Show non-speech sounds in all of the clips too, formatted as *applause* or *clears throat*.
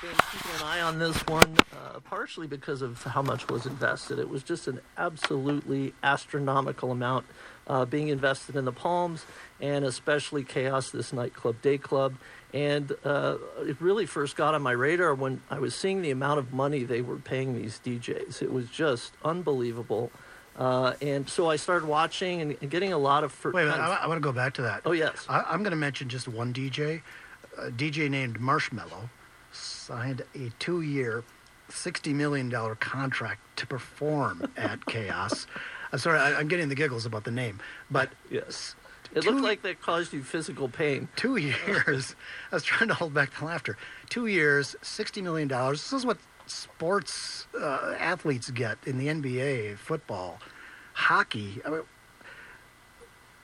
been keeping an eye on this one, uh, partially because of how much was invested. It was just an absolutely astronomical amount uh, being invested in the Palms, and especially KAOS, this nightclub, day club. And uh, it really first got on my radar when I was seeing the amount of money they were paying these DJs. It was just unbelievable. Uh, and so I started watching and, and getting a lot of. Wait, wait I, I want to go back to that. Oh yes, I, am going to mention just one DJ, a DJ named Marshmello, signed a two-year, sixty million dollar contract to perform at *laughs* KAOS. I'm sorry, I, am getting the giggles about the name, but yes. It two, looked like that caused you physical pain. Two *laughs* years. I was trying to hold back the laughter. Two years, $60 million. This is what sports uh, athletes get in the NBA, football, hockey. I mean,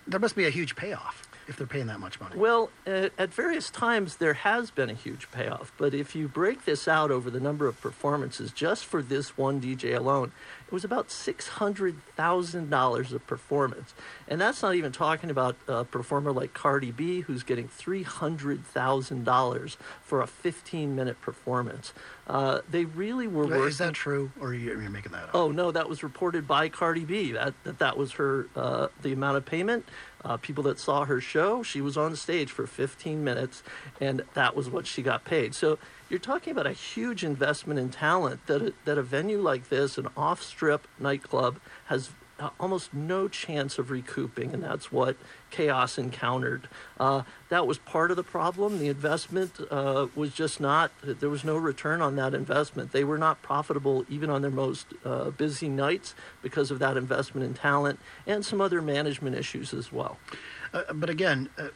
there must be a huge payoff if they're paying that much money. Well, uh, at various times there has been a huge payoff, but if you break this out over the number of performances just for this one DJ alone, it was about $600,000 of performance. And that's not even talking about a performer like Cardi B, who's getting $300,000 for a 15 minute performance. Uh, they really were working. Is that true, or are you, are making that up? Oh, no, that was reported by Cardi B. That, that, that was her, uh, the amount of payment. Uh, people that saw her show, she was on stage for 15 minutes, and that was what she got paid. So you're talking about a huge investment in talent that a, that a venue like this, an off-strip nightclub, has almost no chance of recouping, and that's what KAOS encountered. Uh, that was part of the problem. The investment uh, was just not, there was no return on that investment. They were not profitable even on their most uh, busy nights because of that investment in talent and some other management issues as well. Uh, but again, uh,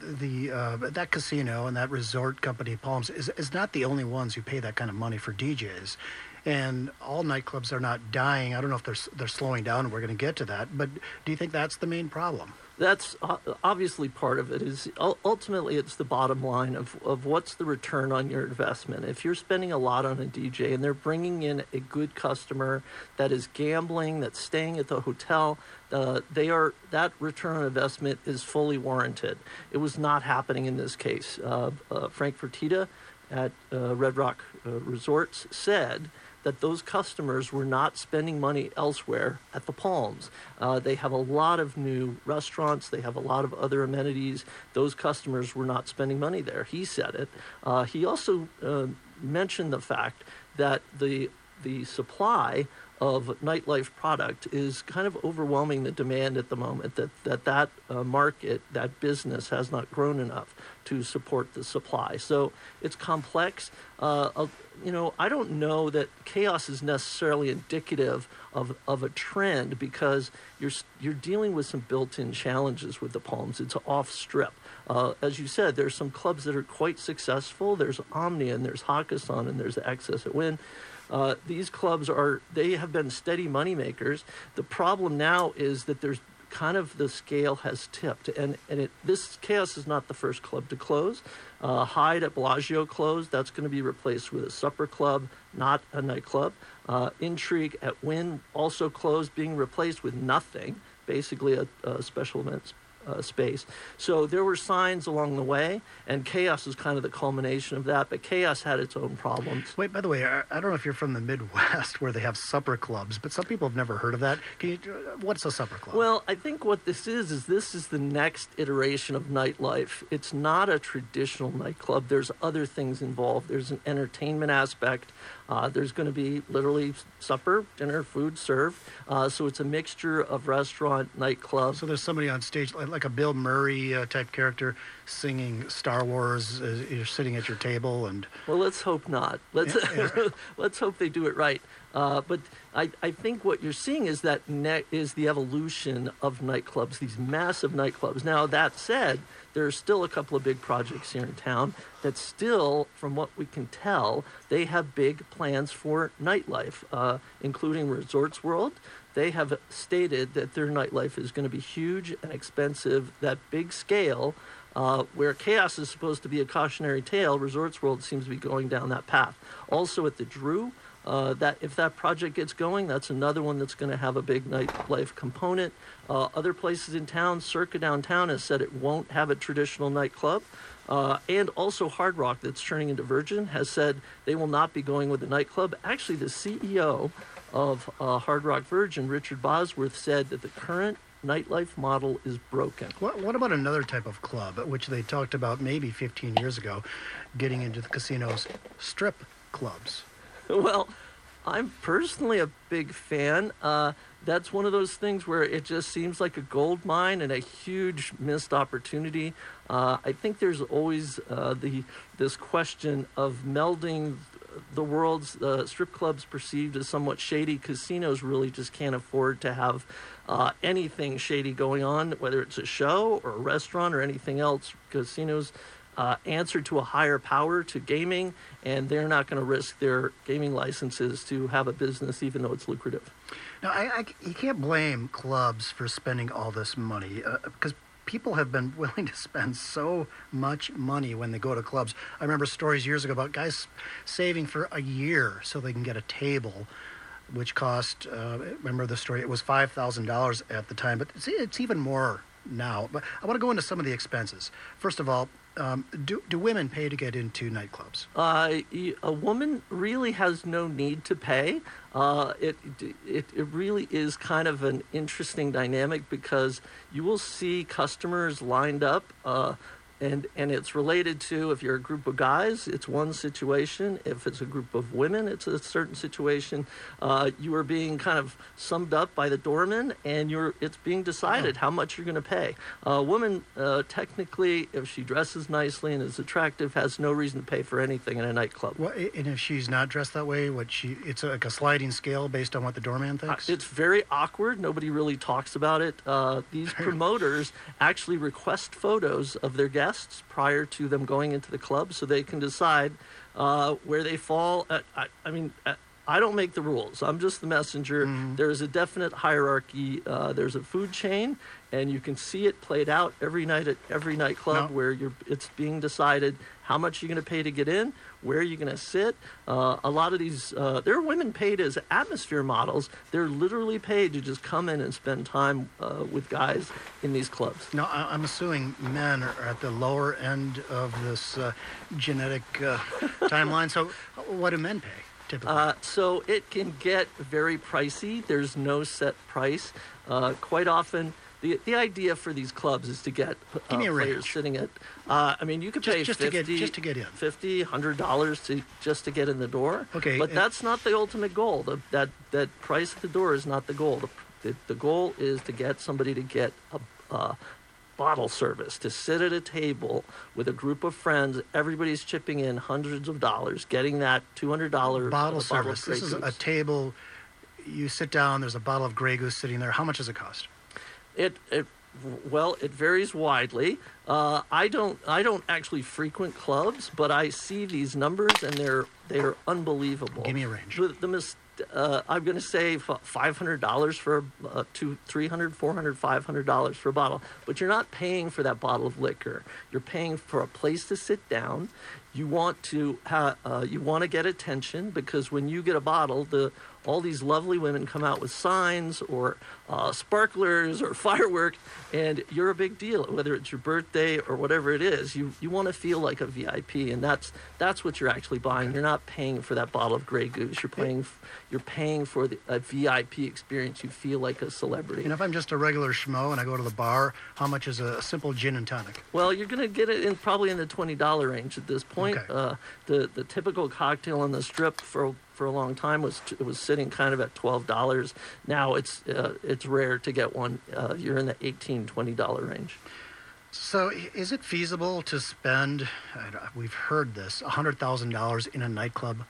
the uh, that casino and that resort company Palms is, is not the only ones who pay that kind of money for DJs, and all nightclubs are not dying. I don't know if they're they're slowing down. We're going to get to that, but do you think that's the main problem? that's obviously part of it is ultimately it's the bottom line of, of what's the return on your investment if you're spending a lot on a dj and they're bringing in a good customer that is gambling that's staying at the hotel uh, they are that return on investment is fully warranted it was not happening in this case uh, uh, frank fertitta at uh, red rock uh, resorts said that those customers were not spending money elsewhere at the Palms. Uh, they have a lot of new restaurants, they have a lot of other amenities. Those customers were not spending money there. He said it. Uh, he also uh, mentioned the fact that the the supply of nightlife product is kind of overwhelming the demand at the moment that that that uh, market that business has not grown enough to support the supply so it's complex uh, you know, I don't know that KAOS is necessarily indicative of, of a trend because you're you're dealing with some built-in challenges with the Palms. It's off strip. Uh, as you said, there's some clubs that are quite successful. There's Omnia and there's Hakkasan and there's the XS at Wynn. Uh, these clubs are they have been steady money makers. The problem now is that there's kind of the scale has tipped, and and it this KAOS is not the first club to close. Uh, Hyde at Bellagio closed. That's going to be replaced with a supper club, not a nightclub. Uh, Intrigue at Wynn also closed, being replaced with nothing, basically a, a special events uh, space. So there were signs along the way, and KAOS is kind of the culmination of that. But KAOS had its own problems. Wait, by the way, I, I don't know if you're from the Midwest *laughs* where they have supper clubs, but some people have never heard of that. Can you, what's a supper club? Well, I think what this is is this is the next iteration of nightlife. It's not a traditional nightclub. There's other things involved. There's an entertainment aspect. Uh, there's going to be literally supper, dinner, food served. Uh, so it's a mixture of restaurant, nightclub. So there's somebody on stage, like a Bill Murray uh, type character, singing Star Wars. you're sitting at your table, and well, let's hope not. Let's yeah, *laughs* let's hope they do it right. Uh, but I, I think what you're seeing is that net is the evolution of nightclubs, these massive nightclubs. Now that said, there are still a couple of big projects here in town that still, from what we can tell, they have big plans for nightlife, uh, including Resorts World. They have stated that their nightlife is going to be huge and expensive, that big scale. Uh, where KAOS is supposed to be a cautionary tale, Resorts World seems to be going down that path. Also at the Drew, uh, that if that project gets going, that's another one that's going to have a big nightlife component. Uh, other places in town, Circa downtown has said it won't have a traditional nightclub. Uh, and also Hard Rock, that's turning into Virgin, has said they will not be going with a nightclub. Actually, the CEO of uh, Hard Rock Virgin, Richard Bosworth, said that the current nightlife model is broken. What, what about another type of club, which they talked about maybe 15 years ago, getting into the casinos, strip clubs? *laughs* well, I'm personally a big fan. Uh, that's one of those things where it just seems like a gold mine and a huge missed opportunity. Uh, I think there's always uh, the this question of melding the world's uh, strip clubs perceived as somewhat shady. Casinos really just can't afford to have uh, anything shady going on, whether it's a show or a restaurant or anything else. Casinos uh, answer to a higher power to gaming, and they're not going to risk their gaming licenses to have a business, even though it's lucrative. Now, I, I, you can't blame clubs for spending all this money uh, because people have been *laughs* willing to spend so much money when they go to clubs. I remember stories years ago about guys saving for a year so they can get a table, which cost. Uh, remember the story? It was five thousand dollars at the time, but it's, it's even more now. But I want to go into some of the expenses. First of all, um, do, do women pay to get into nightclubs? Uh, a woman really has no need to pay. Uh, it, it, it really is kind of an interesting dynamic because you will see customers lined up. Uh, and and it's related to if you're a group of guys it's one situation. If it's a group of women it's a certain situation. Uh, you are being kind of summed up by the doorman and you're it's being decided how much you're going to pay. A woman uh, technically if she dresses nicely and is attractive has no reason to pay for anything in a nightclub. Well, and if she's not dressed that way what she it's like a sliding scale based on what the doorman thinks? uh, it's very awkward. Nobody really talks about it. Uh, these *laughs* promoters actually request photos of their guests guests prior to them going into the club so they can decide uh, where they fall. At, I, I, mean, at, I don't make the rules. I'm just the messenger. Mm. There's a definite hierarchy. Uh, there's a food chain, and you can see it played out every night at every nightclub no. where you're, it's being decided how much you're going to pay to get in, where are you're going to sit. Uh, a lot of these, uh, there are women paid as atmosphere models. They're literally paid to just come in and spend time uh, with guys in these clubs. Now, I'm assuming men are at the lower end of this uh, genetic uh, *laughs* timeline. So, what do men pay? Typically? Uh, so it can get very pricey. There's no set price. quite often, the the idea for these clubs is to get uh, players sitting at. Uh, I mean, you could just, pay just 50, to get just to get in, fifty, hundred dollars to just to get in the door. Okay, but that's not the ultimate goal. The, that that price at the door is not the goal. The, the, the goal is to get somebody to get a. Uh, bottle service to sit at a table with a group of friends everybody's chipping in hundreds of dollars getting that $200 bottle service bottle this is a table you sit down there's a bottle of Grey Goose sitting there how much does it cost it, it well, it varies widely. Uh, I don't I don't actually frequent clubs, but I see these numbers and they're they're unbelievable. Give me a range. The, the mis- uh, I'm going to say $500 for uh, two, $300, $400, $500 for a bottle. But you're not paying for that bottle of liquor. You're paying for a place to sit down. You want to ha- uh, you want to get attention because when you get a bottle, the all these lovely women come out with signs or uh, sparklers or *laughs* fireworks, and you're a big deal. Whether it's your birthday or whatever it is, you you want to feel like a VIP, and that's that's what you're actually buying. You're not paying for that bottle of Grey Goose. You're paying you're paying for the, a VIP experience. You feel like a celebrity. And if I'm just a regular schmo and I go to the bar, how much is a simple gin and tonic? Well, you're going to get it in probably in the twenty dollar range at this point. Okay. Uh, the the typical cocktail on the strip for for a long time was it was sitting kind of at twelve dollars. Now it's uh, it's rare to get one. Uh, you're in the 18 20 dollar range. So, is it feasible to spend? We've heard this hundred thousand dollars in a nightclub.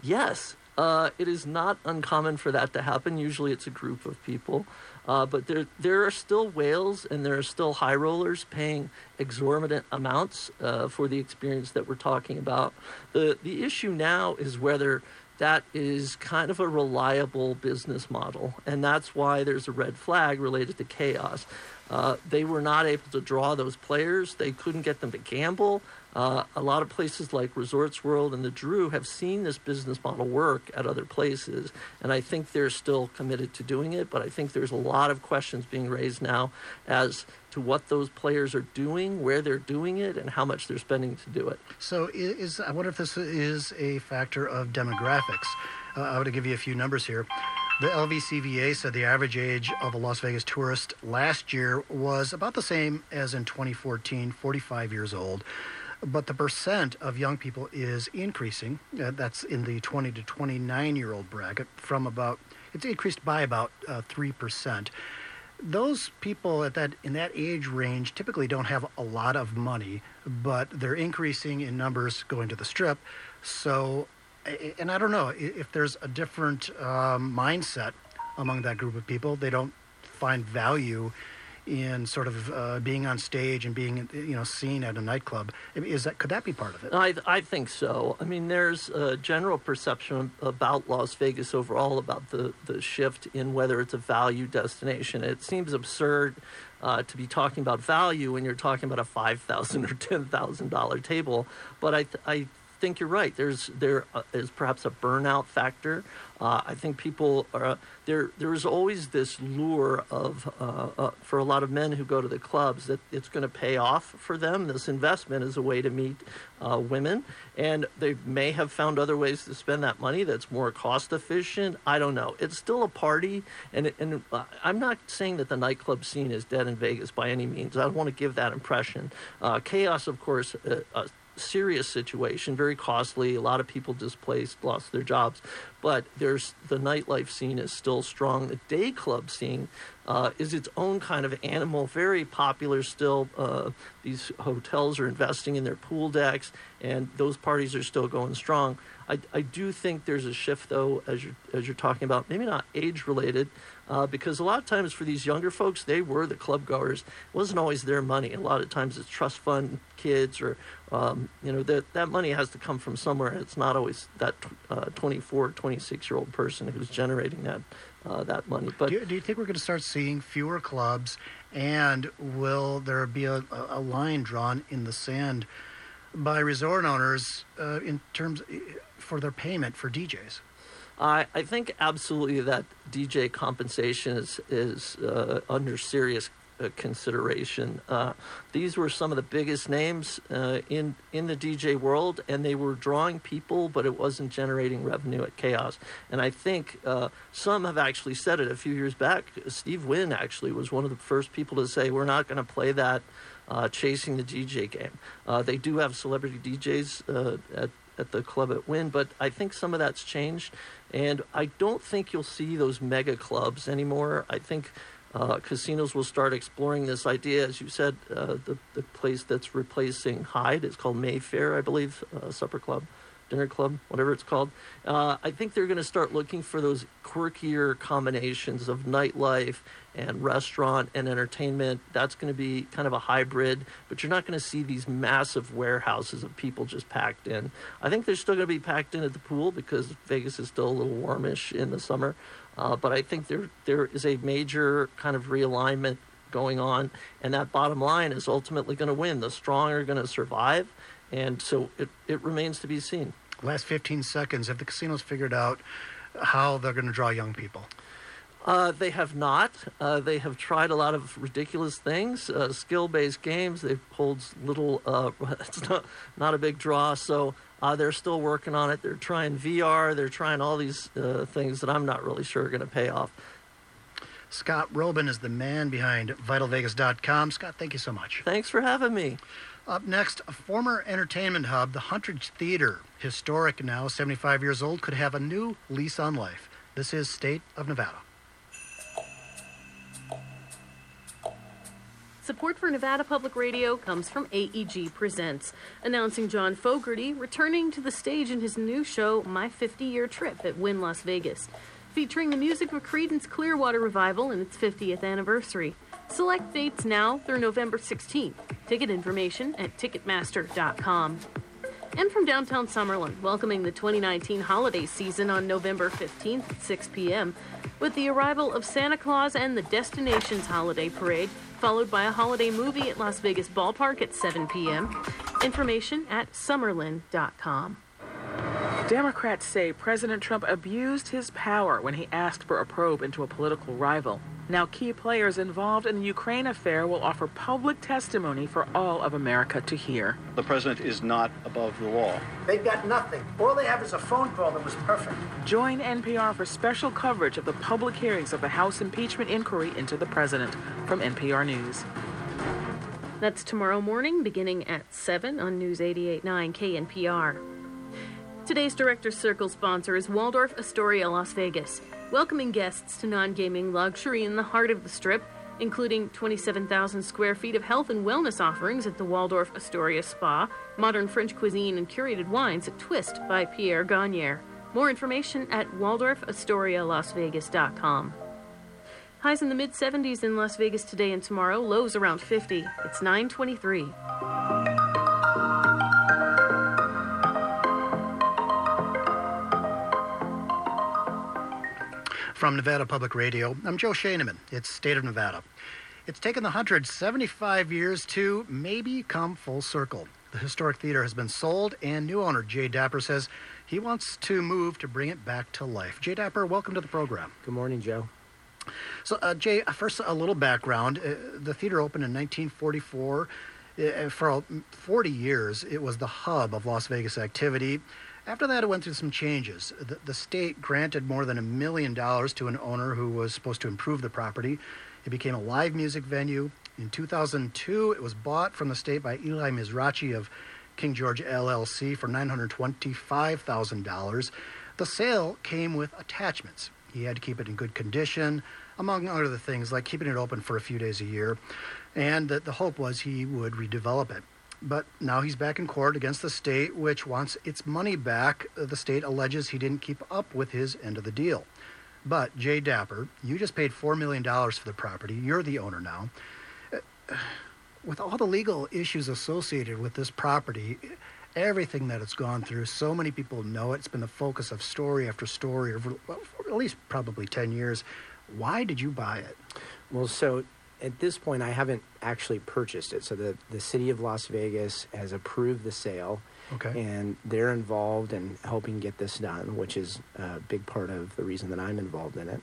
Yes, uh, it is not uncommon for that to happen. Usually, it's a group of people. Uh, but there, there are still whales and there are still high rollers paying exorbitant amounts uh, for the experience that we're talking about. The, the issue now is whether that is kind of a reliable business model, and that's why there's a red flag related to KAOS. Uh, they were not able to draw those players. They couldn't get them to gamble. Uh, a lot of places like Resorts World and the Drew have seen this business model work at other places, and I think they're still committed to doing it. But I think there's a lot of questions being raised now as to what those players are doing, where they're doing it, and how much they're spending to do it. So, is I wonder if this is a factor of demographics. Uh, I want to give you a few numbers here. The LVCVA said the average age of a Las Vegas tourist last year was about the same as in 2014, 45 years old but the percent of young people is increasing. Uh, that's in the 20 to 29 year old bracket from about it's increased by about uh, three uh, percent. Those people at that in that age range typically don't have a lot of money, but they're increasing in numbers going to the strip. So, and I don't know if there's a different um, mindset among that group of people. They don't find value in sort of uh, being on stage and being you know seen at a nightclub. Is that could that be part of it? I I think so. I mean, there's a general perception about Las Vegas overall about the the shift in whether it's a value destination. It seems absurd. Uh, to be talking about value when you're talking about a five thousand or ten thousand dollar table, but I I think you're right. There's there uh, perhaps a burnout factor. Uh, I think people are there. There is always this lure of uh, uh, for a lot of men who go to the clubs that it's going to pay off for them. This investment is a way to meet uh, women, and they may have found other ways to spend that money that's more cost efficient. I don't know. It's still a party, and and uh, I'm not saying that the nightclub scene is dead in Vegas by any means. I don't want to give that impression. KAOS, of course serious situation, very costly. A lot of people displaced, lost their jobs. But there's the nightlife scene is still strong. The day club scene uh, is its own kind of animal, very popular still. Uh, these hotels are investing in their pool decks, and those parties are still going strong. I, I do think there's a shift, though, as you're, as you're talking about, maybe not age related, uh, because a lot of times for these younger folks, they were the club goers. It wasn't always their money. A lot of times it's trust fund kids or, um, you know, that, that money has to come from somewhere. It's not always that uh, 24, 26 year old person who's generating that, uh, that money. But do you, do you think we're going to start seeing fewer clubs and will there be a, a line drawn in the sand by resort owners uh, in terms for their payment for DJs? I, I think absolutely that DJ compensation is is uh, under serious uh, consideration. Uh, these were some of the biggest names uh, in in the DJ world, and they were drawing people, but it wasn't generating revenue at KAOS. And I think uh, some have actually said it a few years back. Steve Wynn actually was one of the first people to say, "We're not going to play that." Uh, chasing the DJ game. Uh, they do have celebrity DJs at at the club at Wynn, but I think some of that's changed. And I don't think you'll see those mega clubs anymore. I think uh, casinos will start exploring this idea. As you said, uh, the, the place that's replacing Hyde is called Mayfair, I believe, uh, supper club dinner club, whatever it's called. Uh, I think they're going to start looking for those quirkier combinations of nightlife and restaurant and entertainment. That's going to be kind of a hybrid, but you're not going to see these massive warehouses of people just packed in. I think they're still going to be packed in at the pool because Vegas is still a little warmish in the summer. Uh, but I think there there is a major kind of realignment going on, and that bottom line is ultimately going to win. The strong are going to survive, and so it, it remains to be seen. Last 15 seconds. Have the casinos figured out how they're going to draw young people? Uh, they have not. Uh, they have tried a lot of ridiculous things, uh, skill-based games. They've pulled little. Uh, *laughs* it's not not a big draw, so uh, they're still working on it. They're trying VR. They're trying all these uh, things that I'm not really sure are going to pay off. Scott Roeben is the man behind VitalVegas.com. Scott, thank you so much. Thanks for having me. Up next, a former entertainment hub, the Huntridge Theater, historic now, 75 years old, could have a new lease on life. This is State of Nevada. Support for Nevada Public Radio comes from AEG Presents, announcing John Fogerty returning to the stage in his new show, My 50 Year Trip at Wynn Las Vegas, featuring the music of Creedence Clearwater Revival and its 50th anniversary. Select dates now through November 16th. Ticket information at Ticketmaster.com. And from downtown Summerlin, welcoming the 2019 holiday season on November 15th at 6 p.m. with the arrival of Santa Claus and the Destinations Holiday Parade, followed by a holiday movie at Las Vegas Ballpark at 7 p.m. Information at summerlin.com. Democrats say President Trump abused his power when he asked for a probe into a political rival. Now, key players involved in the Ukraine affair will offer public testimony for all of America to hear. The president is not above the law. They've got nothing. All they have is a phone call that was perfect. Join NPR for special coverage of the public hearings of the House impeachment inquiry into the president from NPR News. That's tomorrow morning, beginning at 7 on News 88.9 KNPR. Today's Director's Circle sponsor is Waldorf Astoria Las Vegas, welcoming guests to non gaming luxury in the heart of the Strip, including 27,000 square feet of health and wellness offerings at the Waldorf Astoria Spa, modern French cuisine, and curated wines at Twist by Pierre Gagnaire. More information at waldorfastorialasvegas.com. Highs in the mid 70s in Las Vegas today and tomorrow, lows around 50. It's 923. From Nevada Public Radio, I'm Joe Schoenmann. It's State of Nevada. It's taken the 175 years to maybe come full circle. The historic theater has been sold, and new owner Jay Dapper says he wants to move to bring it back to life. Jay Dapper, welcome to the program. Good morning, Joe. So, uh, Jay, uh, first a little background. Uh, the theater opened in 1944. Uh, for 40 years, it was the hub of Las Vegas activity. After that, it went through some changes. The, the state granted more than a million dollars to an owner who was supposed to improve the property. It became a live music venue. In 2002, it was bought from the state by Eli Mizrahi of King George LLC for $925,000. The sale came with attachments. He had to keep it in good condition, among other things, like keeping it open for a few days a year. And the, the hope was he would redevelop it. But now he's back in court against the state, which wants its money back. The state alleges he didn't keep up with his end of the deal. But, Jay Dapper, you just paid $4 million for the property. You're the owner now. *sighs* With all the legal issues associated with this property, everything that it's gone through, so many people know it. It's been the focus of story after story for at least probably 10 years. Why did you buy it? Well, so at this point, I haven't actually purchased it. So the, the city of Las Vegas has approved the sale. Okay. And they're involved in helping get this done, which is a big part of the reason that I'm involved in it.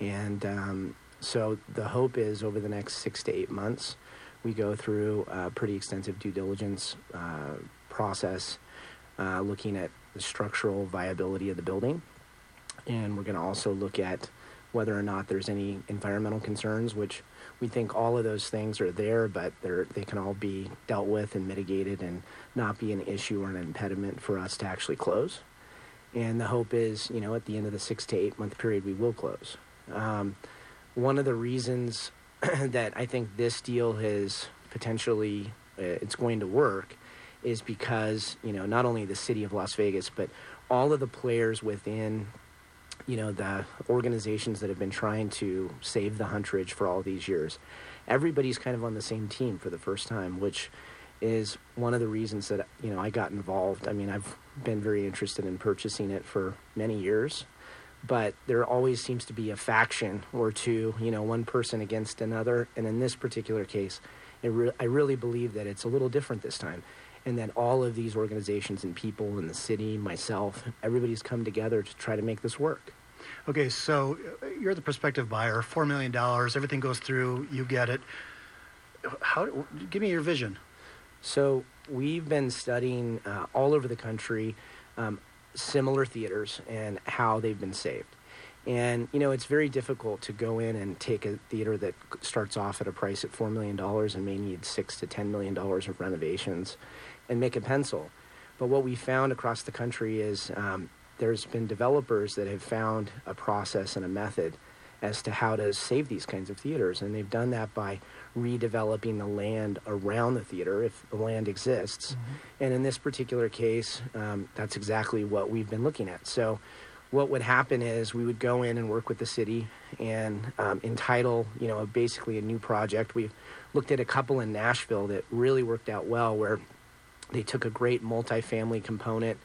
And um, so the hope is over the next six to eight months, we go through a pretty extensive due diligence uh, process uh, looking at the structural viability of the building. And we're going to also look at whether or not there's any environmental concerns, which we think all of those things are there, but they can all be dealt with and mitigated and not be an issue or an impediment for us to actually close. And the hope is, you know, at the end of the six to eight month period, we will close. Um, one of the reasons *clears throat* that I think this deal is potentially uh, it's going to work is because you know not only the city of Las Vegas, but all of the players within you know the organizations that have been trying to save the Huntridge for all these years. Everybody's kind of on the same team for the first time, which is one of the reasons that you know I got involved. I mean, I've been very interested in purchasing it for many years, but there always seems to be a faction or two, you know, one person against another. And in this particular case, re- I really believe that it's a little different this time, and then all of these organizations and people in the city, myself, everybody's come together to try to make this work. Okay, so uh, you're the prospective buyer, $4 million, everything goes through, you get it. How, give me your vision. So we've been studying uh, all over the country um, similar theaters and how they've been saved. And you know, it's very difficult to go in and take a theater that starts off at a price at four million dollars and may need six to ten million dollars of renovations, and make a pencil. But what we found across the country is um, there's been developers that have found a process and a method as to how to save these kinds of theaters, and they've done that by redeveloping the land around the theater if the land exists. Mm-hmm. And in this particular case, um, that's exactly what we've been looking at. So, what would happen is we would go in and work with the city and um, entitle, you know, basically a new project. We've looked at a couple in Nashville that really worked out well, where they took a great multifamily component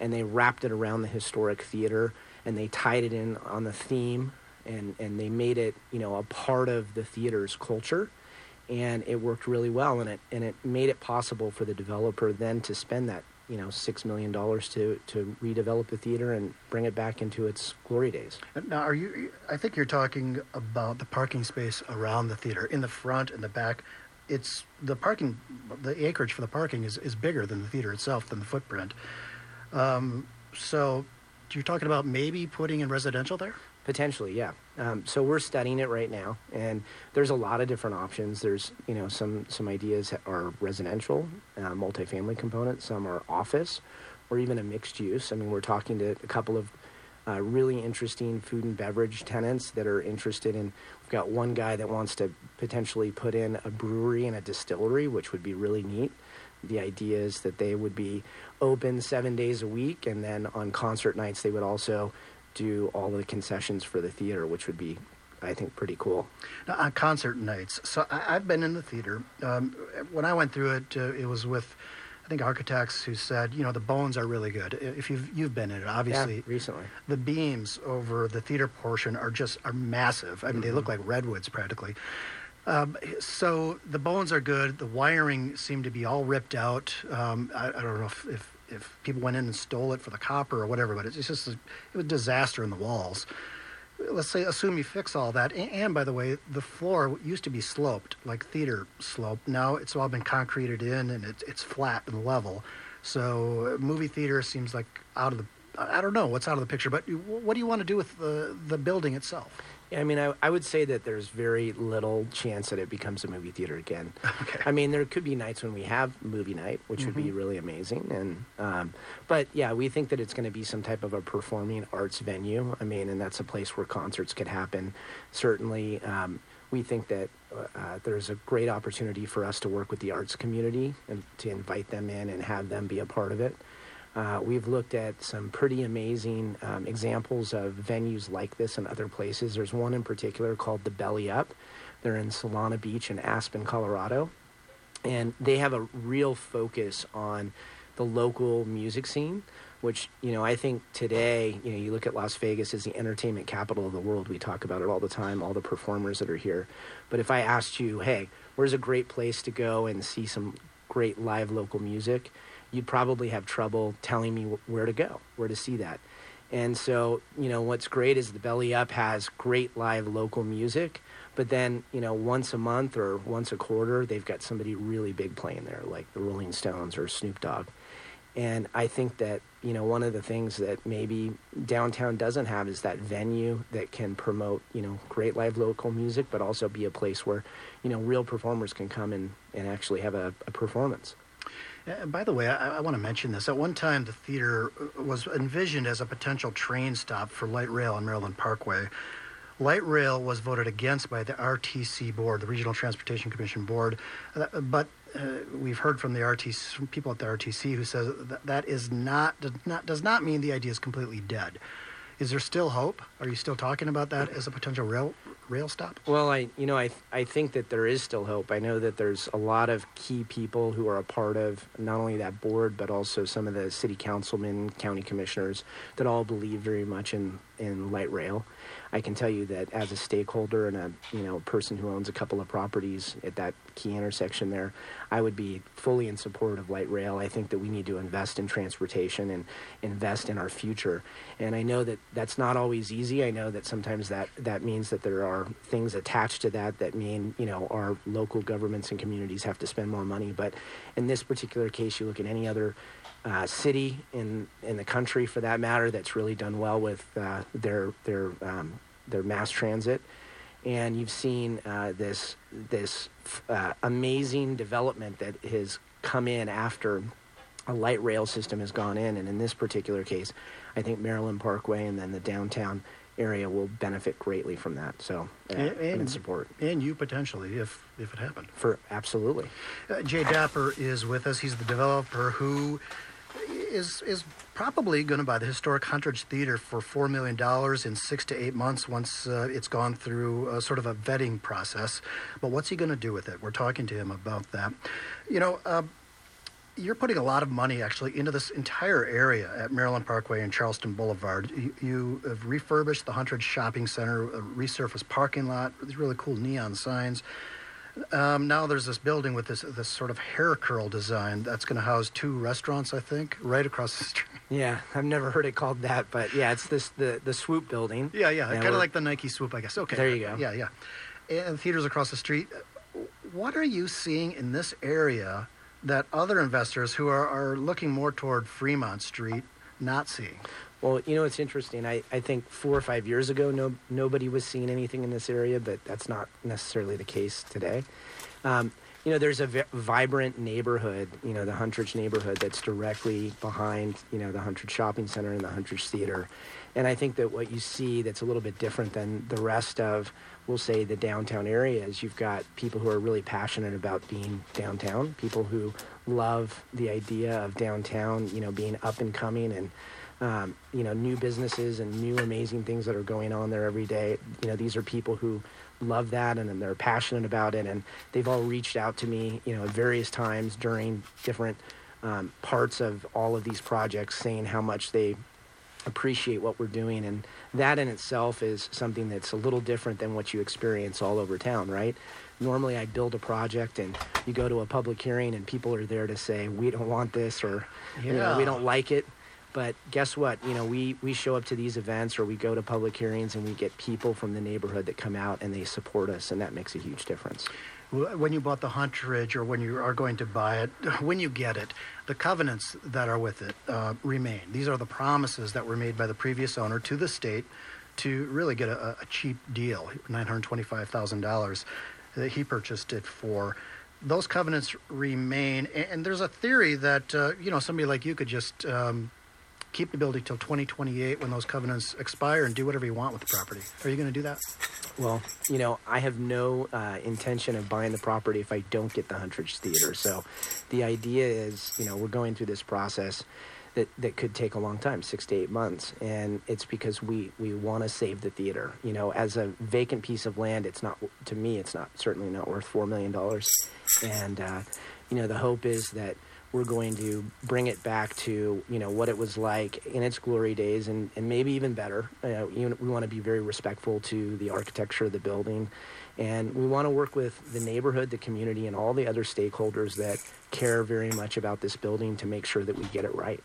and they wrapped it around the historic theater and they tied it in on the theme and, and they made it, you know, a part of the theater's culture. And it worked really well and it, and it made it possible for the developer then to spend that, you know, $6 million to, to redevelop the theater and bring it back into its glory days. Now, are you? I think you're talking about the parking space around the theater, in the front and the back. It's the parking, the acreage for the parking is, is bigger than the theater itself, than the footprint. Um, so, you're talking about maybe putting in residential there? Potentially, yeah. Um, so we're studying it right now, and there's a lot of different options. There's, you know, some some ideas are residential, uh, multifamily components. Some are office, or even a mixed use. I mean, we're talking to a couple of uh, really interesting food and beverage tenants that are interested in. We've got one guy that wants to potentially put in a brewery and a distillery, which would be really neat. The idea is that they would be open seven days a week, and then on concert nights they would also do all the concessions for the theater, which would be, I think, pretty cool. Now, on concert nights, so I, I've been in the theater. Um, when I went through it, uh, it was with, I think, architects who said, you know, the bones are really good. If you've you've been in it, obviously, yeah, recently. the beams over the theater portion are just are massive. I mean, they look like redwoods practically. Um, so the bones are good. The wiring seemed to be all ripped out. Um, I, I don't know if, if if people went in and stole it for the copper or whatever, but it's just a, it was a disaster in the walls. Let's say assume you fix all that, and, and by the way, the floor used to be sloped like theater slope. Now it's all been concreted in and it's it's flat and level. So movie theater seems like out of the I don't know what's out of the picture, but what do you want to do with the the building itself? Yeah, I mean, I, I would say that there's very little chance that it becomes a movie theater again. *laughs* Okay. I mean, there could be nights when we have movie night, which would be really amazing, and um, but yeah, we think that it's going to be some type of a performing arts venue. I mean, and that's a place where concerts could happen. Certainly, um, we think that uh, there's a great opportunity for us to work with the arts community and to invite them in and have them be a part of it. Uh, we've looked at some pretty amazing um, examples of venues like this in other places. There's one in particular called the Belly Up. They're in Solana Beach in Aspen, Colorado. And they have a real focus on the local music scene, which, you know, I think today, you know, you look at Las Vegas as the entertainment capital of the world. We talk about it all the time, all the performers that are here. But if I asked you, hey, where's a great place to go and see some great live local music? You'd probably have trouble telling me wh- where to go, where to see that. And so, you know, what's great is the Belly Up has great live local music, but then, you know, once a month or once a quarter, they've got somebody really big playing there, like the Rolling Stones or Snoop Dogg. And I think that, you know, one of the things that maybe downtown doesn't have is that venue that can promote, you know, great live local music, but also be a place where, you know, real performers can come and, and actually have a, a performance. And by the way, I, I want to mention this. At one time, the theater uh, was envisioned as a potential train stop for light rail on Maryland Parkway. Light rail was voted against by the RTC board, the Regional Transportation Commission board, Uh, but uh, we've heard from the RTC, from people at the RTC who says that that is not does not does not mean the idea is completely dead. Is there still hope? Are you still talking about that as a potential rail rail stop? Well, I you know I I think that there is still hope. I know that there's a lot of key people who are a part of not only that board but also some of the city councilmen, county commissioners that all believe very much in in light rail. I can tell you that as a stakeholder and a you know person who owns a couple of properties at that key intersection there, I would be fully in support of light rail. I think that we need to invest in transportation and invest in our future. And I know that that's not always easy. I know that sometimes that that means that there are things attached to that that mean you know our local governments and communities have to spend more money. But in this particular case, you look at any other uh, city in in the country, for that matter, that's really done well with uh, their their um, their mass transit, and you've seen uh, this this uh, amazing development that has come in after a light rail system has gone in, and in this particular case, I think Maryland Parkway and then the downtown area will benefit greatly from that. So, uh, And- I'm and- support And you potentially, if if it happened. for absolutely. Uh, Jay Dapper is with us. He's the developer who is is probably going to buy the historic Huntridge Theater for four million dollars in six to eight months once uh, it's gone through a, sort of a vetting process. But what's he going to do with it? We're talking to him about that. You know. Uh, you're putting a lot of money actually into this entire area at Maryland Parkway and Charleston Boulevard. You, you have refurbished the Huntridge Shopping Center, resurfaced parking lot, these really cool neon signs. Um, now there's this building with this this sort of hair curl design that's going to house two restaurants, I think, right across the street. *laughs* Yeah, I've never heard it called that, but yeah, it's this the the swoop building. Yeah, yeah, kind of like the Nike swoop, I guess. Okay, There you go. Yeah, yeah. And the theaters across the street. What are you seeing in this area that other investors who are, are looking more toward Fremont Street not seeing? Well, you know, it's interesting. I, I think four or five years ago, no, nobody was seeing anything in this area, but that's not necessarily the case today. Um, you know, there's a vi- vibrant neighborhood, you know, the Huntridge neighborhood that's directly behind, you know, the Huntridge Shopping Center and the Huntridge Theater. And I think that what you see that's a little bit different than the rest of, we'll say, the downtown area is you've got people who are really passionate about being downtown, people who love the idea of downtown, you know, being up and coming and, um, you know, new businesses and new amazing things that are going on there every day. You know, these are people who love that and, and they're passionate about it, and they've all reached out to me, you know, at various times during different um, parts of all of these projects, saying how much they appreciate what we're doing, and that in itself is something that's a little different than what you experience all over town, right? Normally, I build a project, and you go to a public hearing, and people are there to say we don't want this, or you know, we don't like it. But guess what? You know, we, we show up to these events or we go to public hearings and we get people from the neighborhood that come out and they support us, and that makes a huge difference. When you bought the Huntridge or when you are going to buy it, *laughs* when you get it, the covenants that are with it uh, remain. These are the promises that were made by the previous owner to the state to really get a, a cheap deal $925,000 that he purchased it for. Those covenants remain, and there's a theory that uh, you know somebody like you could just um, keep the building till 2028 when those covenants expire and do whatever you want with the property. Are you going to do that? Well, you know, I have no uh, intention of buying the property if I don't get the Huntridge Theater. So the idea is, you know, we're going through this process that, that could take a long time, six to eight months. And it's because we, we want to save the theater. You know, as a vacant piece of land, it's not, to me, it's not certainly not worth $4 million. And, uh, you know, the hope is that we're going to bring it back to you know what it was like in its glory days and, and maybe even better you know, we want to be very respectful to the architecture of the building and we want to work with the neighborhood the community and all the other stakeholders that care very much about this building to make sure that we get it right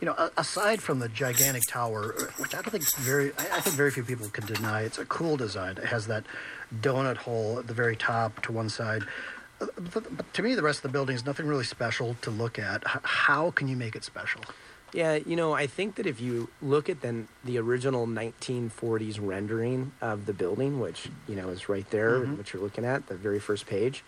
You know, aside from the gigantic tower, which I don't think very, I think very few people can deny, it's a cool design. It has that donut hole at the very top to one side. But, but to me, the rest of the building is nothing really special to look at. How can you make it special? Yeah, you know, I think that if you look at then the original 1940s rendering of the building, which you know is right there, mm-hmm. which you're looking at, the very first page,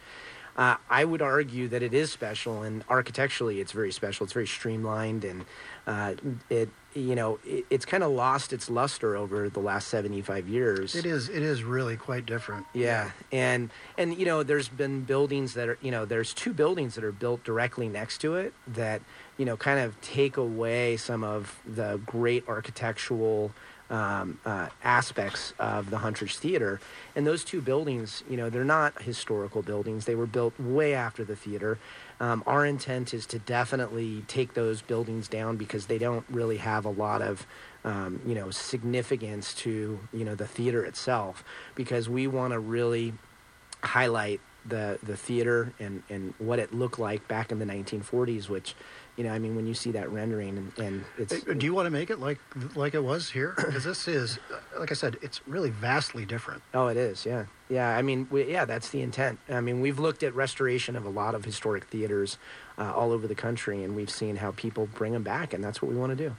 uh, I would argue that it is special, and architecturally, it's very special. It's very streamlined, and uh, it, you know, it, it's kind of lost its luster over the last 75 years. It is, it is really quite different. Yeah, and and you know, there's been buildings that are you know, there's two buildings that are built directly next to it that you know kind of take away some of the great architectural um, uh, aspects of the Huntridge Theater. And those two buildings, you know, they're not historical buildings. They were built way after the theater. Um, our intent is to definitely take those buildings down because they don't really have a lot of um, you know significance to you know the theater itself because we want to really highlight the the theater and and what it looked like back in the 1940s which you know i mean when you see that rendering and, and it's Uh, Do you want to make it like like it was here? Because this is, uh, like I said, it's really vastly different. Oh, it is. Yeah, yeah. I mean, we, yeah, that's the intent. I mean, we've looked at restoration of a lot of historic theaters uh, all over the country, and we've seen how people bring them back, and that's what we want to do.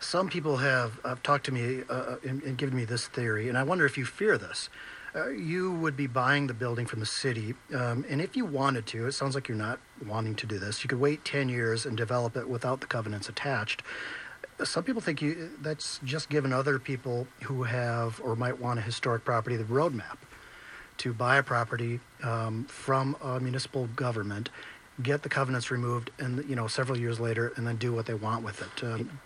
Some people have uh, talked to me uh, and, and given me this theory, and I wonder if you fear this. Uh, you would be buying the building from the city, um, and if you wanted to, it sounds like you're not wanting to do this. You could wait 10 years and develop it without the covenants attached. Some people think you, that's just given other people who have or might want a historic property the roadmap to buy a property um, from a municipal government, get the covenants removed, and you know several years later, and then do what they want with it. Um,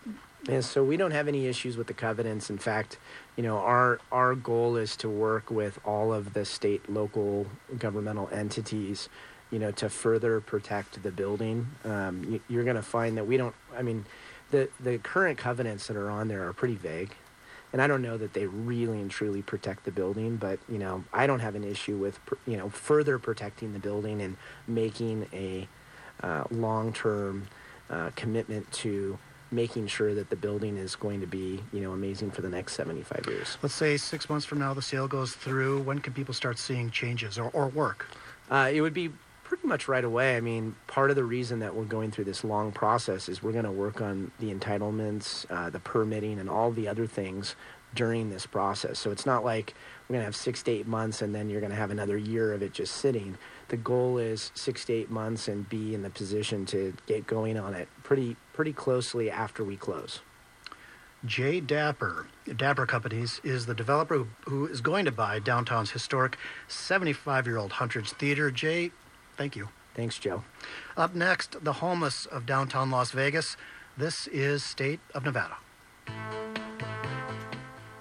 And so we don't have any issues with the covenants. In fact, you know, our our goal is to work with all of the state, local governmental entities you know, to further protect the building, um, you, you're going to find that we don't. I mean, the the current covenants that are on there are pretty vague, and I don't know that they really and truly protect the building. But you know, I don't have an issue with you know further protecting the building and making a uh, long-term uh, commitment to making sure that the building is going to be you know amazing for the next 75 years. Let's say six months from now the sale goes through. When can people start seeing changes or, or work? Uh, it would be pretty much right away. I mean, part of the reason that we're going through this long process is we're going to work on the entitlements, uh, the permitting, and all the other things during this process. So it's not like we're going to have six to eight months and then you're going to have another year of it just sitting. The goal is six to eight months and be in the position to get going on it pretty pretty closely after we close. Jay Dapper, Dapper Companies, is the developer who, who is going to buy downtown's historic 75 year old Huntridge Theater. Jay, thank you. Thanks, Joe. Up next, the homeless of downtown Las Vegas. This is State of Nevada.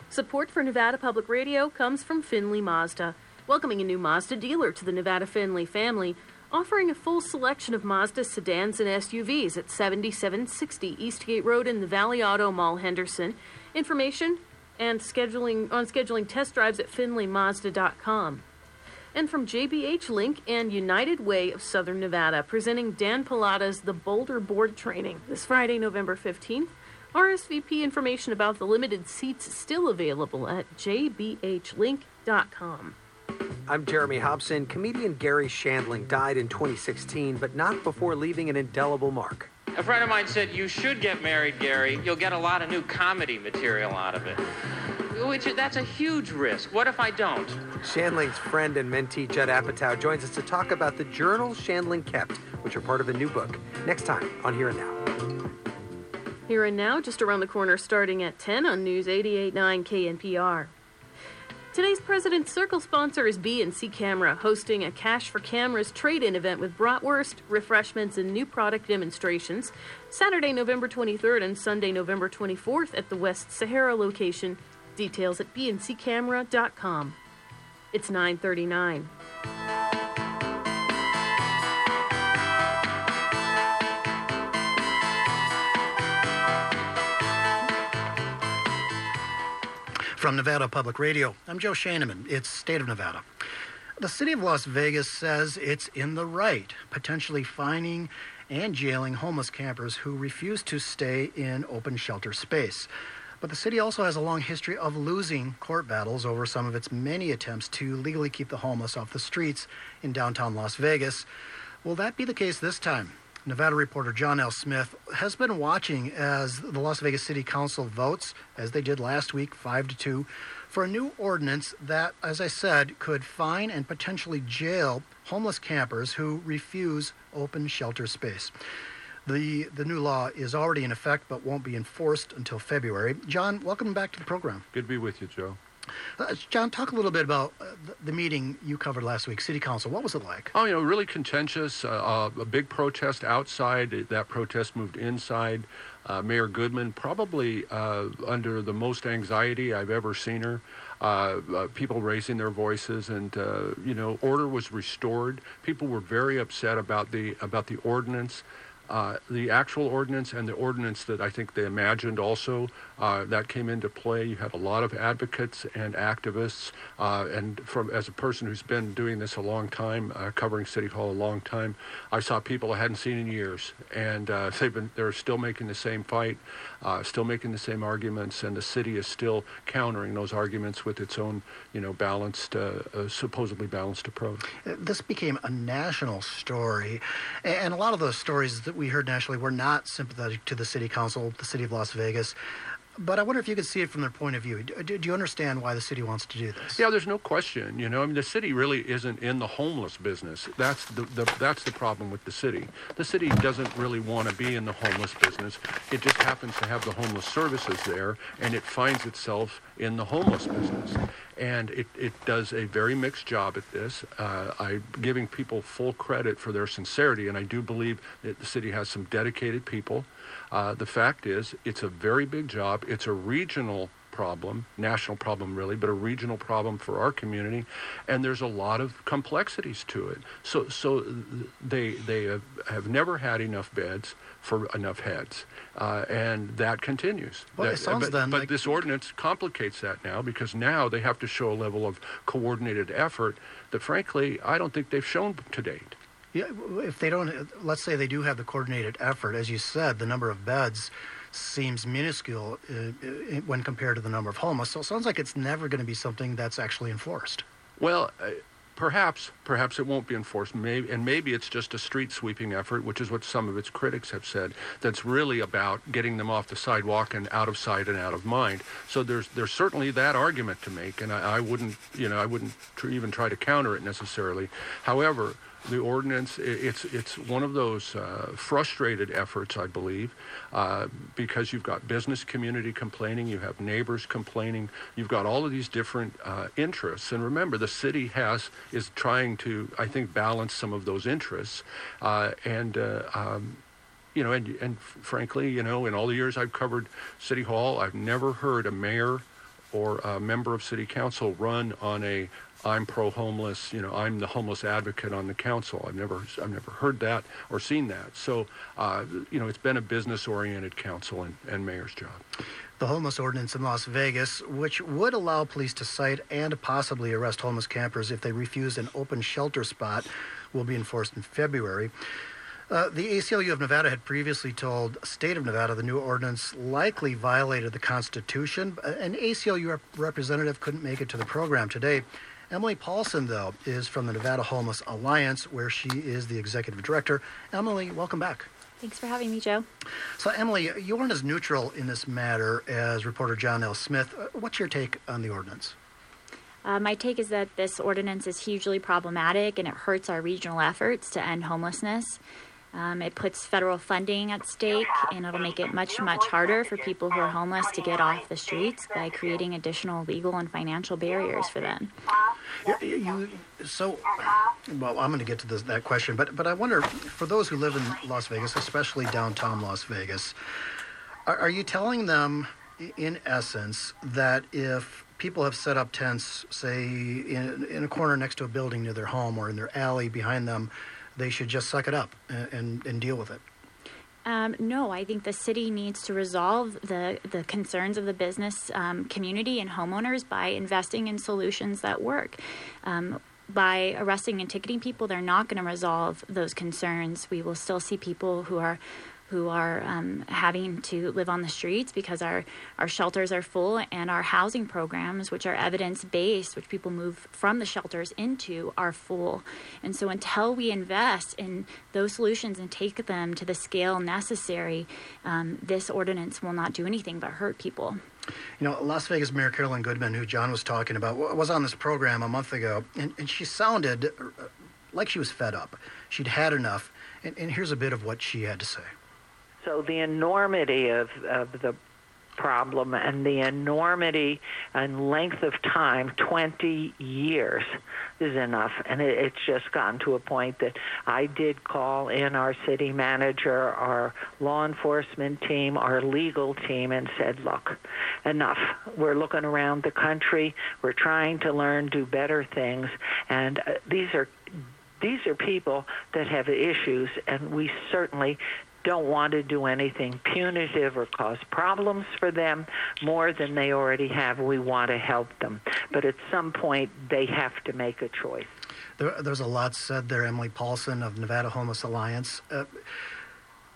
Support for Nevada Public Radio comes from Findlay Mazda, welcoming a new Mazda dealer to the Nevada Findlay family, offering a full selection of Mazda sedans and SUVs at 7760 Eastgate Road in the Valley Auto Mall, Henderson. Information and scheduling on scheduling test drives at findlaymazda.com. And from JBH Link and United Way of Southern Nevada, presenting Dan Palada's The Boulder Board Training this Friday, November 15th. RSVP information about the limited seats still available at jbhlink.com. I'm Jeremy Hobson. Comedian Garry Shandling died in 2016, but not before leaving an indelible mark. A friend of mine said, You should get married, Garry. You'll get a lot of new comedy material out of it. Which, that's a huge risk. What if I don't? Shandling's friend and mentee Judd Apatow joins us to talk about the journals Shandling kept, which are part of a new book. Next time on Here and Now. Here and now, just around the corner, starting at 10 on News 88.9 KNPR. Today's President's Circle sponsor is B&C Camera, hosting a Cash for Cameras trade-in event with bratwurst, refreshments, and new product demonstrations. Saturday, November 23rd and Sunday, November 24th at the West Sahara location. Details at bnccamera.com. It's 939. From Nevada Public Radio, I'm Joe Schoenmann. It's State of Nevada. The city of Las Vegas says it's in the right, potentially fining and jailing homeless campers who refuse to stay in open shelter space. But the city also has a long history of losing court battles over some of its many attempts to legally keep the homeless off the streets in downtown Las Vegas. Will that be the case this time? Nevada reporter John L. Smith has been watching as the Las Vegas City Council votes, as they did last week, 5 to 2, for a new ordinance that, as I said, could fine and potentially jail homeless campers who refuse open shelter space. The, the new law is already in effect but won't be enforced until February. John, welcome back to the program. Good to be with you, Joe. Uh, John, talk a little bit about uh, the, meeting you covered last week, City Council. What was it like? Oh, you know, really contentious. Uh, uh, a big protest outside. That protest moved inside. Uh, Mayor Goodman, probably under the most anxiety I've ever seen her. people raising their voices, and you know, order was restored. People were very upset about the about the ordinance. Uh, the actual ordinance and the ordinance that I think they imagined also uh, that came into play. You had a lot of advocates and activists, uh, and from as a person who's been doing this a long time, uh, covering City Hall a long time, I saw people I hadn't seen in years, and uh, *laughs* they've been they're still making the same fight, Uh, still making the same arguments, and the city is still countering those arguments with its own you know balanced, uh, uh, supposedly balanced approach. This became a national story, and a lot of those stories that we heard nationally were not sympathetic to the city council, the city of Las Vegas. But I wonder if you could see it from their point of view. Do, do, you understand why the city wants to do this? Yeah, there's no question. You know, I mean, the city really isn't in the homeless business. That's the, the that's the problem with the city. The city doesn't really want to be in the homeless business. It just happens to have the homeless services there, and it finds itself in the homeless business. And it, it does a very mixed job at this. Uh, I'm giving people full credit for their sincerity, and I do believe that the city has some dedicated people uh, the fact is, it's a very big job. It's a regional problem, national problem really, but a regional problem for our community, and there's a lot of complexities to it. So, so they they have, have never had enough beds for enough heads, uh, and that continues. Well, it That- sounds but, then but like- this ordinance complicates that now because now they have to show a level of coordinated effort that, frankly, I don't think they've shown to date. Yeah, if they don't, let's say they do have the coordinated effort, as you said, the number of beds seems minuscule uh, uh, when compared to the number of homeless. So it sounds like it's never going to be something that's actually enforced. Well, uh, perhaps, perhaps it won't be enforced, maybe, and maybe it's just a street sweeping effort, which is what some of its critics have said. That's really about getting them off the sidewalk and out of sight and out of mind. So there's there's certainly that argument to make, and I, I wouldn't, you know, I wouldn't even try to counter it necessarily. However. The ordinance, it's, it's one of those uh, frustrated efforts, I believe, uh, because you've got business community complaining, you have neighbors complaining, you've got all of these different uh, interests. And remember, the city has is trying to, I think, balance some of those interests. Uh, and uh, um, you know, and and frankly, you know, in all the years I've covered City Hall, I've never heard a mayor or a member of City Council run on a I'm pro homeless, you know, I'm the homeless advocate on the council. I've never I've never heard that or seen that. So, uh, you know, it's been a business oriented council and, and mayor's job. The homeless ordinance in Las Vegas, which would allow police to cite and possibly arrest homeless campers if they refuse an open shelter spot, will be enforced in February. Uh, the ACLU of Nevada had previously told State of Nevada the new ordinance likely violated the Constitution. An ACLU rep- representative couldn't make it to the program today. Emily Paulson, though, is from the Nevada Homeless Alliance, where she is the executive director. Emily, welcome back. Thanks for having me, Joe. So, Emily, you aren't as neutral in this matter as reporter John L. Smith. Uh, What's your take on the ordinance? Uh, my take is that this ordinance is hugely problematic and it hurts our regional efforts to end homelessness. Um, it puts federal funding at stake and it'll make it much, much harder for people who are homeless to get off the streets by creating additional legal and financial barriers for them. You, so, well, I'm going to get to this, that question, but but I wonder for those who live in Las Vegas, especially downtown Las Vegas, are, are you telling them, in essence, that if people have set up tents, say in in a corner next to a building near their home or in their alley behind them, they should just suck it up and and, and deal with it? Um, no, I think the city needs to resolve the, the concerns of the business um, community and homeowners by investing in solutions that work. Um, by arresting and ticketing people, they're not going to resolve those concerns. We will still see people who are who are um, having to live on the streets because our, our shelters are full and our housing programs, which are evidence based, which people move from the shelters into, are full. And so until we invest in those solutions and take them to the scale necessary, um, this ordinance will not do anything but hurt people. You know, Las Vegas Mayor Carolyn Goodman, who John was talking about, was on this program a month ago, and, and she sounded uh, like she was fed up. She'd had enough. And, and here's a bit of what she had to say. So the enormity of, of the problem and the enormity and length of time 20 years is enough. And it, it's just gotten to a point that i did call in our city manager our law enforcement team our legal team and said look enough. We're looking around the country. We're trying to learn do better things. And uh, these are these are people that have issues and we certainly don't want to do anything punitive or cause problems for them more than they already have. We want to help them. But at some point, they have to make a choice. There, there's a lot said there, Emily Paulson of Nevada Homeless Alliance. Uh,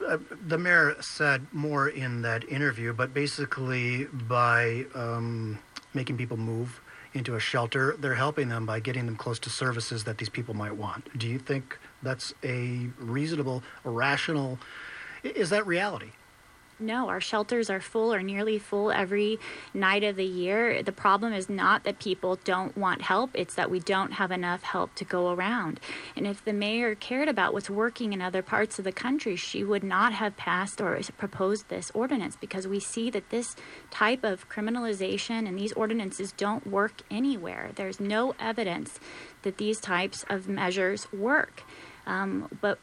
uh, the mayor said more in that interview, but basically by um, making people move into a shelter, they're helping them by getting them close to services that these people might want. Do you think that's a reasonable, rational? Is that reality? No, our shelters are full or nearly full every night of the year. The problem is not that people don't want help, it's that we don't have enough help to go around. And if the mayor cared about what's working in other parts of the country, she would not have passed or proposed this ordinance because we see that this type of criminalization and these ordinances don't work anywhere. There's no evidence that these types of measures work. Um, but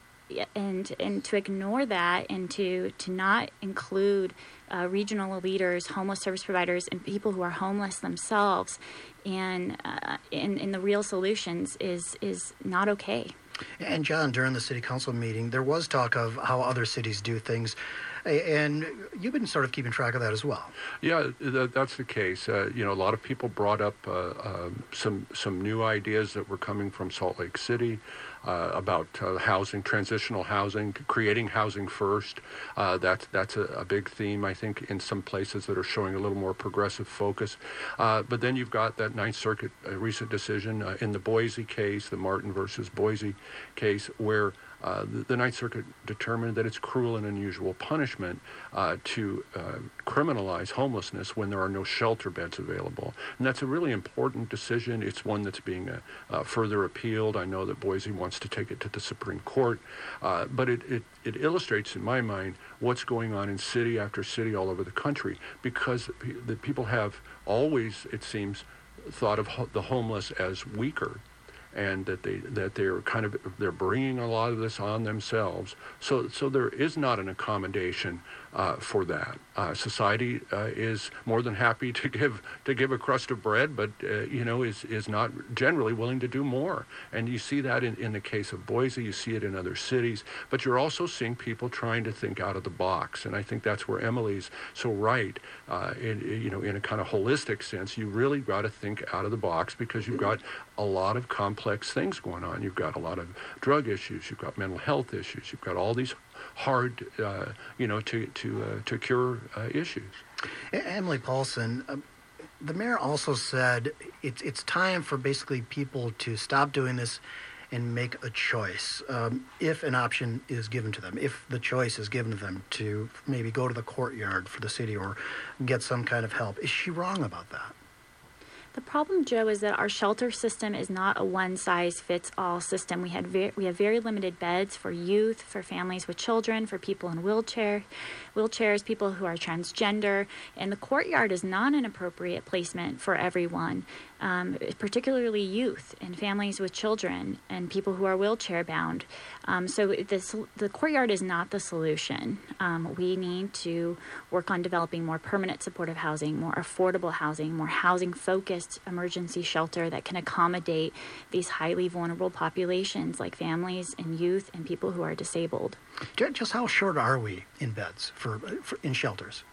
and and to ignore that and to to not include uh, regional leaders, homeless service providers, and people who are homeless themselves, and uh, in in the real solutions is is not okay. And John, during the city council meeting, there was talk of how other cities do things. And you've been sort of keeping track of that as well. Yeah, th- that's the case. Uh, you know, a lot of people brought up uh, um, some some new ideas that were coming from Salt Lake City uh, about uh, housing, transitional housing, creating housing first. Uh, that's that's a, a, big theme, I think, in some places that are showing a little more progressive focus. Uh, but then you've got that Ninth Circuit recent decision in the Boise case, the Martin versus Boise case, where uh, the, the, Ninth Circuit determined that it's cruel and unusual punishment uh, to uh, criminalize homelessness when there are no shelter beds available. And that's a really important decision. It's one that's being uh, uh, further appealed. I know that Boise wants to take it to the Supreme Court, but it, it, it illustrates, in my mind, what's going on in city after city all over the country because the people have always, it seems, thought of ho- the homeless as weaker and that they that they're kind of they're bringing a lot of this on themselves. So so there is not an accommodation uh, for that. Uh, society uh, is more than happy to give to give a crust of bread, but uh, you know is is not generally willing to do more. And you see that in, in the case of Boise, you see it in other cities, but you're also seeing people trying to think out of the box. And I think that's where Emily's so right. Uh, in, you know, in a kind of holistic sense, you really got to think out of the box because you've got a lot of complex things going on. You've got a lot of drug issues, you've got mental health issues, you've got all these hard, uh, you know, to to uh, to cure uh, issues. Emily Paulson. Um, the mayor also said it's it's time for basically people to stop doing this and make a choice um, if an option is given to them, if the choice is given to them to maybe go to the courtyard for the city or get some kind of help. Is she wrong about that? The problem, Joe, is that our shelter system is not a one size fits all system. We had ve- we have very limited beds for youth, for families with children, for people in wheelchair, wheelchairs, people who are transgender, and the courtyard is not an appropriate placement for everyone um, particularly youth and families with children and people who are wheelchair bound. Um, so this, the courtyard is not the solution. Um, we need to work on developing more permanent supportive housing, more affordable housing, more housing focused emergency shelter that can accommodate these highly vulnerable populations like families and youth and people who are disabled. Just how short are we in beds for, for in shelters?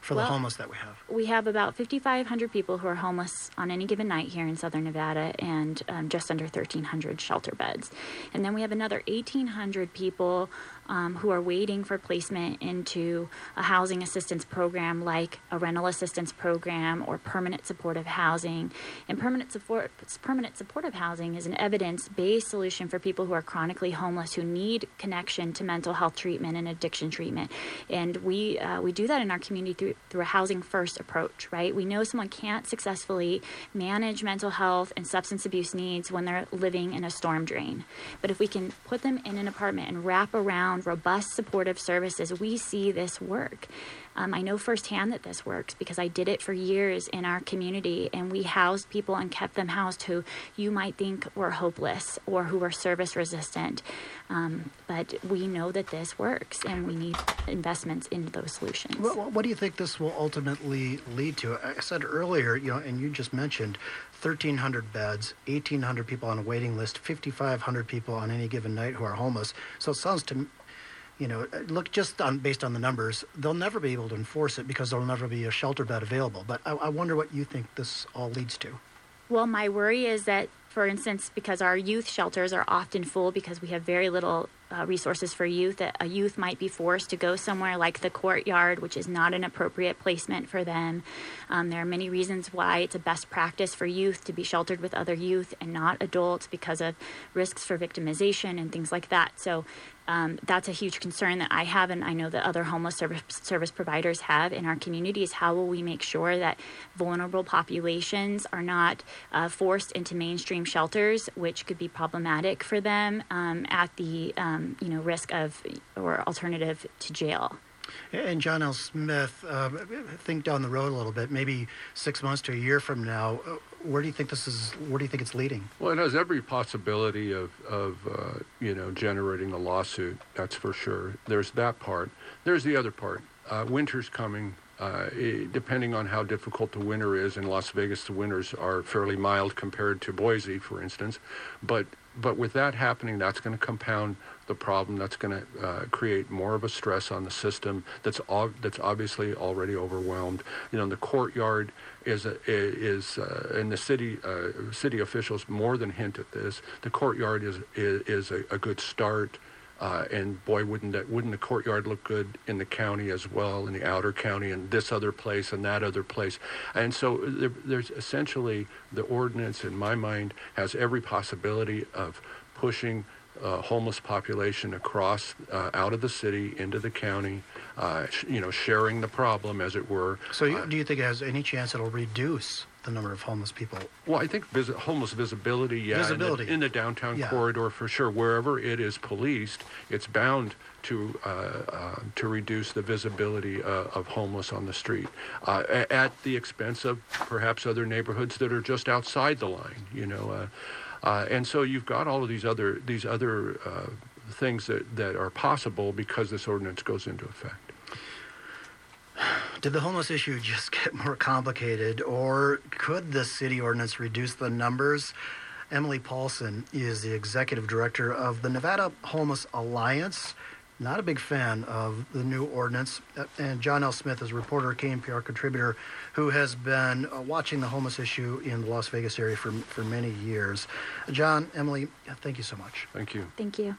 For well, the homeless that we have? We have about 5,500 people who are homeless on any given night here in southern Nevada and um, just under 1,300 shelter beds. And then we have another 1,800 people um, who are waiting for placement into a housing assistance program like a rental assistance program or permanent supportive housing. And permanent support permanent supportive housing is an evidence-based solution for people who are chronically homeless who need connection to mental health treatment and addiction treatment. And we uh, we do that in our community through through a housing first approach, right? We know someone can't successfully manage mental health and substance abuse needs when they're living in a storm drain. But if we can put them in an apartment and wrap around robust supportive services, we see this work. Um, I know firsthand that this works because I did it for years in our community, and we housed people and kept them housed who you might think were hopeless or who were service resistant. Um, but we know that this works, and we need investments into those solutions. What, what do you think this will ultimately lead to? I said earlier, you know, and you just mentioned 1,300 beds, 1,800 people on a waiting list, 5,500 people on any given night who are homeless. So it sounds to you know, uh, look just on based on the numbers, they'll never be able to enforce it because there'll never be a shelter bed available. But I, I wonder what you think this all leads to. Well, my worry is that, for instance, because our youth shelters are often full because we have very little uh, resources for youth, that a youth might be forced to go somewhere like the courtyard, which is not an appropriate placement for them. Um, there are many reasons why it's a best practice for youth to be sheltered with other youth and not adults because of risks for victimization and things like that. So um, that's a huge concern that I have, and I know that other homeless service, service providers have in our communities. How will we make sure that vulnerable populations are not uh, forced into mainstream shelters, which could be problematic for them um, at the um, you know risk of or alternative to jail? And John L. Smith, uh, think down the road a little bit, maybe six months to a year from now. uh, Where do you think this is? Where do you think it's leading? Well, it has every possibility of, of uh, you know, generating a lawsuit. That's for sure. There's that part. There's the other part. Uh, winter's coming. Uh, i depending on how difficult the winter is in Las Vegas, the winters are fairly mild compared to Boise, for instance. But but with that happening, that's going to compound the problem. That's going to uh, create more of a stress on the system. That's that's obviously already overwhelmed. You know, the courtyard is a, is uh, and the city uh, city officials more than hint at this. The courtyard is is, is a, a good start. Uh, and boy, wouldn't that wouldn't the courtyard look good in the county as well, in the outer county, and this other place and that other place, and so there, there's essentially the ordinance, in my mind, has every possibility of pushing uh, homeless population across uh, out of the city into the county, uh, sh- you know, sharing the problem, as it were. So, you, do you think it has any chance it'll reduce the number of homeless people? Well, I think homeless visibility, yeah, in the- Visibility. In, the, downtown Yeah. corridor for sure. Wherever it is policed, it's bound to uh, uh, to reduce the visibility uh, of homeless on the street uh, at the expense of perhaps other neighborhoods that are just outside the line. You know, uh, and so you've got all of these other these other uh, things that, that are possible because this ordinance goes into effect. Did the homeless issue just *laughs* get more complicated, or could the city ordinance reduce the numbers? Emily Paulson is the executive director of the Nevada Homeless Alliance. Not a big fan of the new ordinance. Uh, And John L. Smith is a reporter, KNPR contributor, who has been uh, watching the homeless issue in the Las Vegas area for, for many years. John, Emily, thank you so much. Thank you. Thank you.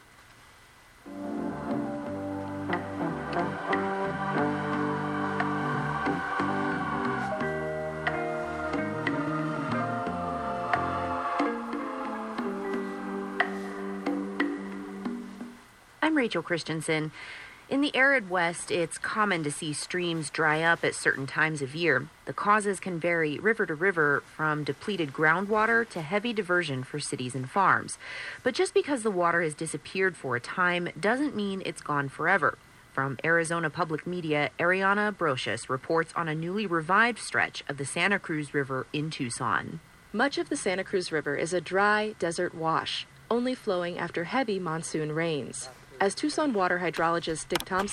I'm Rachel Christensen. In the arid West, it's common to see streams dry up at certain times of year. The causes can vary river to river from depleted groundwater to heavy diversion for cities and farms. But just because the water has disappeared for a time doesn't mean it's gone forever. From Arizona Public Media, Ariana Brocious reports on a newly revived stretch of the Santa Cruz River in Tucson. Much of the Santa Cruz River is a dry desert wash, only flowing after heavy monsoon rains. As Tucson water hydrologist Dick Thompson